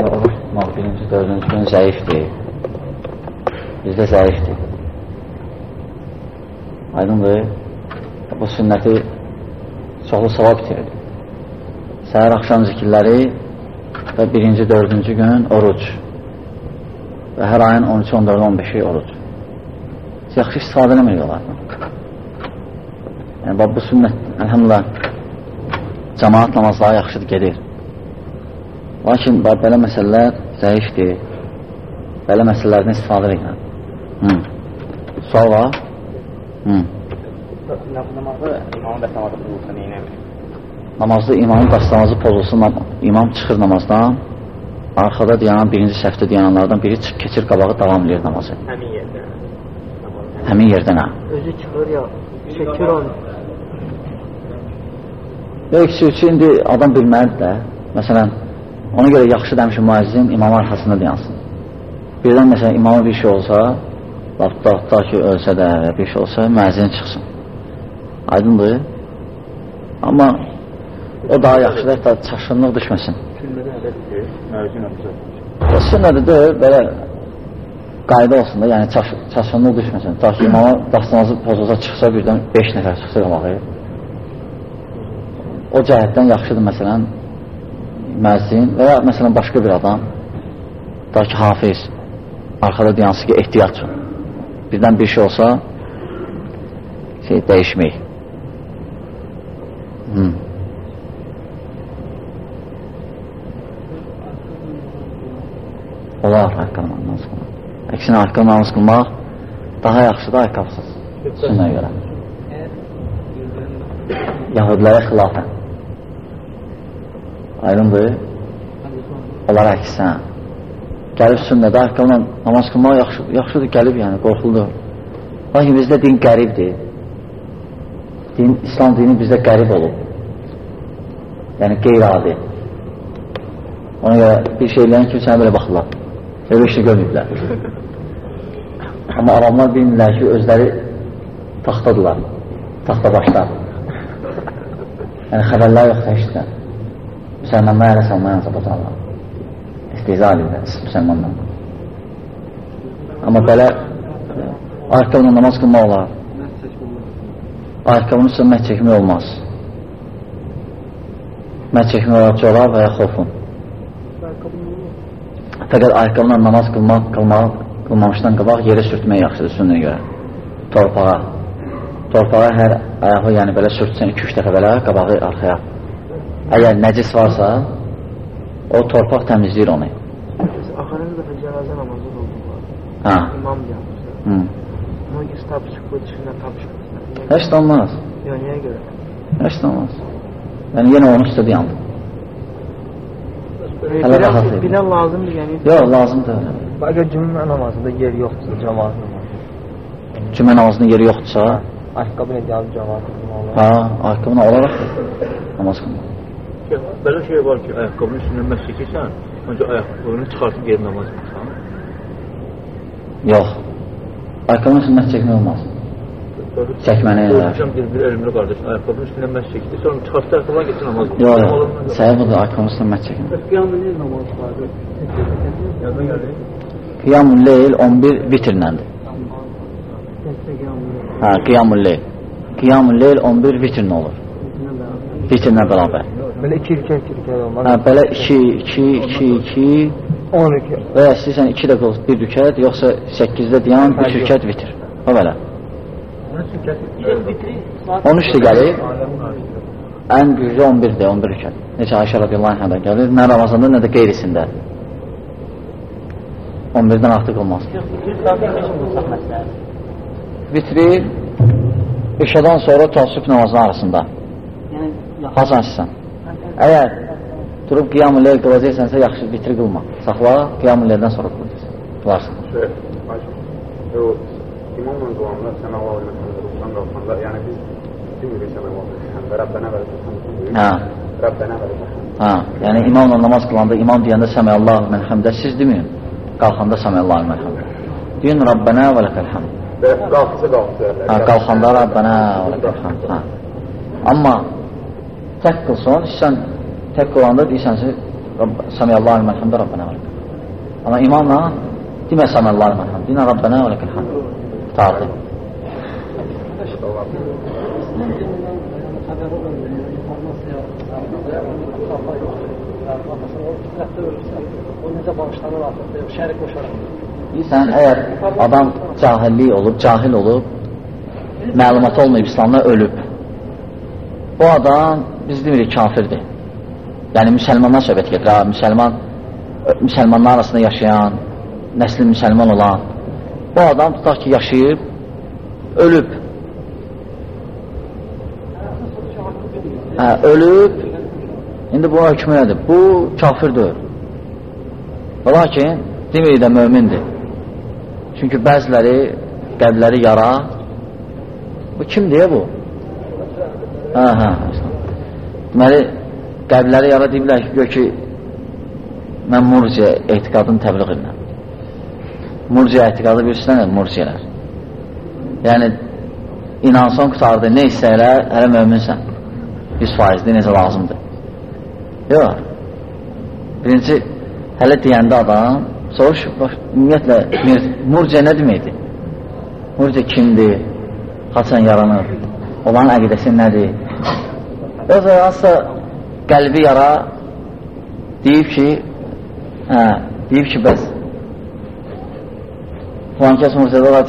Oruç birinci, dördüncü gün zəifdir. Bizdə zəifdir. Aydındır. Bu sünnəti çoxlu savab itirir. Səhər axşam zikirləri və birinci, dördüncü gün oruc və hər ayın 13, 14, 15-i oruc. Yaxşı istifadə eləmək olardı. Yəni, bu sünnət, əlhəmdülillah, cəmaat namazları yaxşıdır, gedir. Lakin belə məsələlər zəifdir. Belə məsələlərdən istifadə edirəm. Hı. Sual var? Hı. Namazda imamın bəsnamazı pozulsa neynəmir? Namazda imamın bəsnamazı pozulsun, imam çıxır namazdan, arxada dayanan, birinci səhvdə dayananlardan biri çıx, keçir qabağı, davam edir namazı. Həmin yerdə. Həmin yerdən hə. Özü çıxır ya, çəkir onu. Yox, ki, indi adam bilməlidir də. Məsələn, ona görə yaxşı demişim müəzzin imam arxasında dayansın. Birdən məsələn imama bir şey olsa, lafda hatta ki ölsə də bir şey olsa, müəzzin çıxsın. Aydındır? Amma o daha yaxşıdır, hətta çaşınlıq düşməsin. Sünnədir belə qayda olsun da, yəni çaş, çaşınlıq düşməsin. Ta ki imama dastamazı pozulsa çıxsa birdən 5 nəfər çıxsa qalağı. O cəhətdən yaxşıdır məsələn müəzzin və ya məsələn başqa bir adam da ki hafiz arxada dayansın ki ehtiyat üçün birdən bir şey olsa şey dəyişmək hmm. olar haqqı namaz qılmaq. Əksinə haqqı namaz qılmaq daha yaxşıdır ayaqqabsız sünnəyə görə. Yahudilərə xilafən aydındır onlar əksən gəlib sünnədə ayaqqabla namaz qılmaq yaxşı, yaxşıdır gəlib yəni qorxuldur lakin bizdə din qəribdir. Din, İslam dini bizdə qərib olub. Yəni qeyri-adi. Ona görə bir şeylərin kimi sənə belə baxırlar. Elə şey görməyiblər. Amma adamlar bilmirlər ki özləri taxtadılar taxta başlar. Yəni xəbərlər yoxdur eşitdən müsəlmanlar elə salmayan zabatanlar isteyza edirlər müsəlmanlar amma belə ayaqqabla namaz qılmaq olar. Ayaqqabının üstə məhz çəkmək olmaz. Məhz çəkmək olar olar və ya xofun fəqət ayaqqabla namaz qılmaq, qılmaq qılmamışdan qabaq yerə sürtmək yaxşıdır sünnəyə görə. Torpağa. Torpağa hər ayağı yəni belə sürtsən 2-3 dəfə belə qabağı arxaya əgər nəcis varsa o torpaq təmizləyir onu Axırıncı dəfə cənazə namazı qıldılar. hə İmam gəlmişdi. Hı. Ona göz tapışıq bu içindən tapışmışlar. heç də olmaz Yox, niyə görə? heç də olmaz yəni yenə onun üstə dayandı Hələ rahat edin. Bilal lazımdır yəni. yox lazımdır Əgər cümlə namazında yer yoxdursa cəmaat namazı. cümə namazının yeri yoxdursa Ayaqqabı ilə gəlib cəmaat namazı. hə ayaqqabına olaraq namaz qılmaq Belə şey var ki, ayaqqabının üstündən məhz çəkirsən, önce ayaqqabını çıxartıb geri namaz qılsan. yox ayaqqabının üstündən çəkmək olmaz Çəkməni elə. Görmüşəm bir, bir elmli qardaş ayaqqabının üstündən məhz çəkdi, sonra çıxartdı ayaqqabına getdi namaz qıldı. yox yox səhv budur ayaqqabının üstündən məhz çəkmək Qiyamın namazı vardı. Yazdan gəldi. Qiyamul Leyl 11 vitrləndir. Təkcə qiyamın Hə, Qiyamul Leyl. Qiyamul Leyl 11 vitrlə olur. Vitrlə bərabər. Belə iki ilkə iki ilkə olmaz. Hə, belə 2 2 2 2 12. və ya istəyirsən 2 də qıl, 1 rükət, yoxsa 8-də dayan, 3 rükət vitr. O belə. 13 də gəlir. Ən güclü 11-dir, 11 rükət. Necə Ayşə radiyallahu anhədən gəlir, nə Ramazanda, nə də qeyrisində. 11-dən artıq olmaz. Vitri işadan sonra təəssüb namazının arasında. Hasan sizsən. Əgər durub qiyam-ı leyl qılacaqsənsə, yaxşı vitri qılma. Saxla, qiyam-ı leyldən sonra qılacaqsən. Qılarsın. Şey, o imamla duanlar sən Allah'a emanet ruhdan qalxanda, yəni biz demirik sən Allah'a emanet Rəbbənə və Rəbbənə Hə, Rəbbənə və Rəbbənə hə. Yəni imamla namaz qılanda, imam deyəndə səmə Allahu mən həmdə siz deməyin. Qalxanda səmə Allahu mən həmdə. Deyin Rabbənə və ləkəl həmd. Və qalxısı qalxısı Hə, qalxanda Rabbənə və ləkəl həmd. Hə. Amma tək qılsan, sən tək qılanda deyirsən ki, Səmə Allahu mən həmdə Rabbənə və ləkəl Amma imamla deməsən Allah rəhmət. Dinə Rabbənə və ləkəl hamd. Qutardı. Bilirsən, əgər adam cahillik olub, cahil olub, məlumat olmayıb İslamda ölüb, o adam biz demirik kafirdir. Yəni, müsəlmandan söhbət gedir, ha, müsəlman, müsəlmanlar arasında yaşayan, nəsli müsəlman olan, bu adam tutaq ki, yaşayıb, ölüb. Hə, ölüb, indi buna hökmü nədir? Bu kafirdir. Lakin, demirik də mömindir. Çünki bəziləri, qəlbləri yara, bu kim deyə bu? Hə, hə, deməli, qəlbləri yara deyirlər ki, gör ki, mən murciə etiqadını təbliğ edirəm. Murciə etiqadı bilirsinə murciələr. Yəni, inansan qutardı, nə istəyirlər, hələ möminsən. 100%dir, necə lazımdır. Yox. Birinci, hələ deyəndə adam, soruş, bax, ümumiyyətlə, murciə nə deməkdir? Murciə kimdir? Haçan yaranır? Olan əqidəsi nədir? Yoxsa, hansısa qəlbi yara deyib ki, hə, deyib ki, bəs filan kəs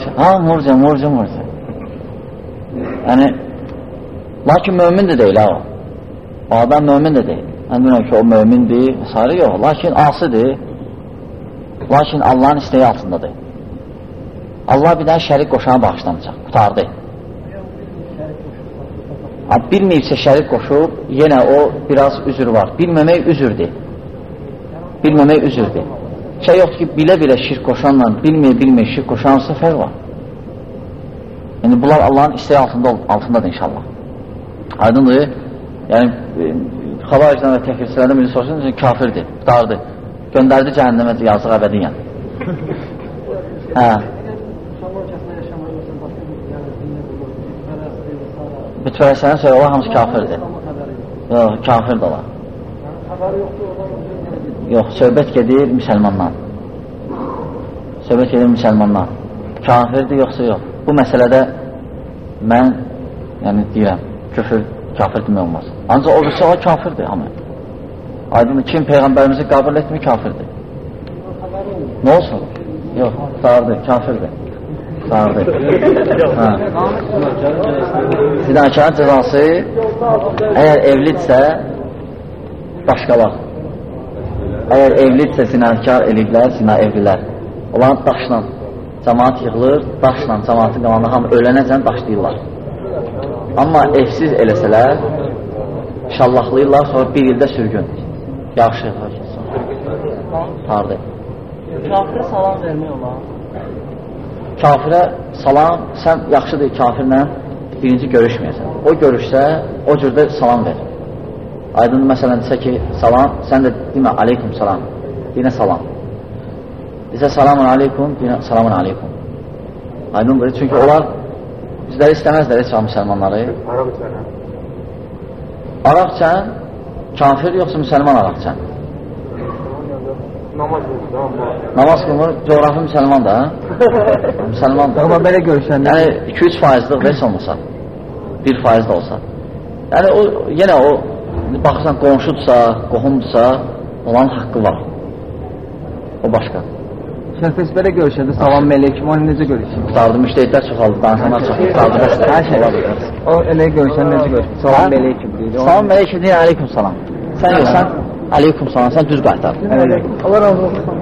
ki, ha, murciə, murciə, murciə. Yəni, lakin mömin də deyil, ha, o. O adam mömin də deyil. Mən bilmirəm ki, o mömindir, sarı yox, lakin asıdır, lakin Allahın istəyi altındadır. Allah bir daha şərik qoşana bağışlamayacaq, qutardı. Bilməyibsə şərik qoşub, yenə o biraz üzür var. Bilməmək üzürdür. Bilməmək üzürdür. Şey yoxdur ki, bilə-bilə şirk qoşanla bilməyə-bilməyə şirk qoşansa fərq var. Yəni, bunlar Allahın istəyi altında, altındadır inşallah. Aydındır. Yəni, e, xavaricdən və təkirçilərdən biri soruşun, kafirdir, qutardır. Göndərdi cəhənnəmə yazıq əbədiyyən. hə. Bütpərəslərin söyləyir, onlar hamısı kafirdir. Yox, kafirdir onlar. Yox, söhbət gedir müsəlmandan. Söhbət gedir müsəlmandan. Kafirdir, yoxsa yox. Bu məsələdə mən yəni deyirəm, küfür, kafir demək olmaz. Ancaq o birisi o kafirdir hamı. Aydın kim Peyğəmbərimizi qəbul etmir, kafirdir. Nə olsun? Yox, sağırdır, kafirdir. Sağırdır. Hə. Zinakarın cəzası əgər evlidirsə daşqalaq. Əgər evlidirsə zinakar eləyiblər, zina evlilər. Olan daşla cəmaat yığılır, daşla cəmaatın qalanı hamı ölənəcən daşlayırlar. Amma evsiz eləsələr şallaqlayırlar, sonra bir ildə sürgün. Yaxşı, tardı. Kafirə salam vermək olar. Kafirə salam, sən yaxşıdır kafirlə birinci görüşməyəsən. O görüşsə, o cürdə salam ver. Aydın məsələn desə ki, salam, sən də demə aleykum salam. Dinə salam. Desə salamun aleykum, dinə salamun aleykum. Aydındır, çünki onlar bizləri istəməzlər heç müsəlmanları. Arab içərəm. Araqçən, kafir yoxsa müsəlman araqçən? Namaz qılmır, coğrafi müsəlman da, hə? müsəlman da. Amma belə görüşəndə Yəni 2-3 faizlik heç olmasa, 1 faiz də olsa. Yəni o yenə o baxırsan qonşudursa, qohumdursa, olan haqqı var. O başqa. şəxs belə görüşəndə salam mələykum, onu necə görüşür? Qutardı, müştəhidlər çoxaldı, danışanlar çoxaldı, qutardı, hər şey var. O elə görüşən necə görüşür? Salam mələykum deyir. Salam mələküm deyir, aleyküm salam. Sən yoxsan, aleyküm salam, sən düz qaytar. Allah razı olsun.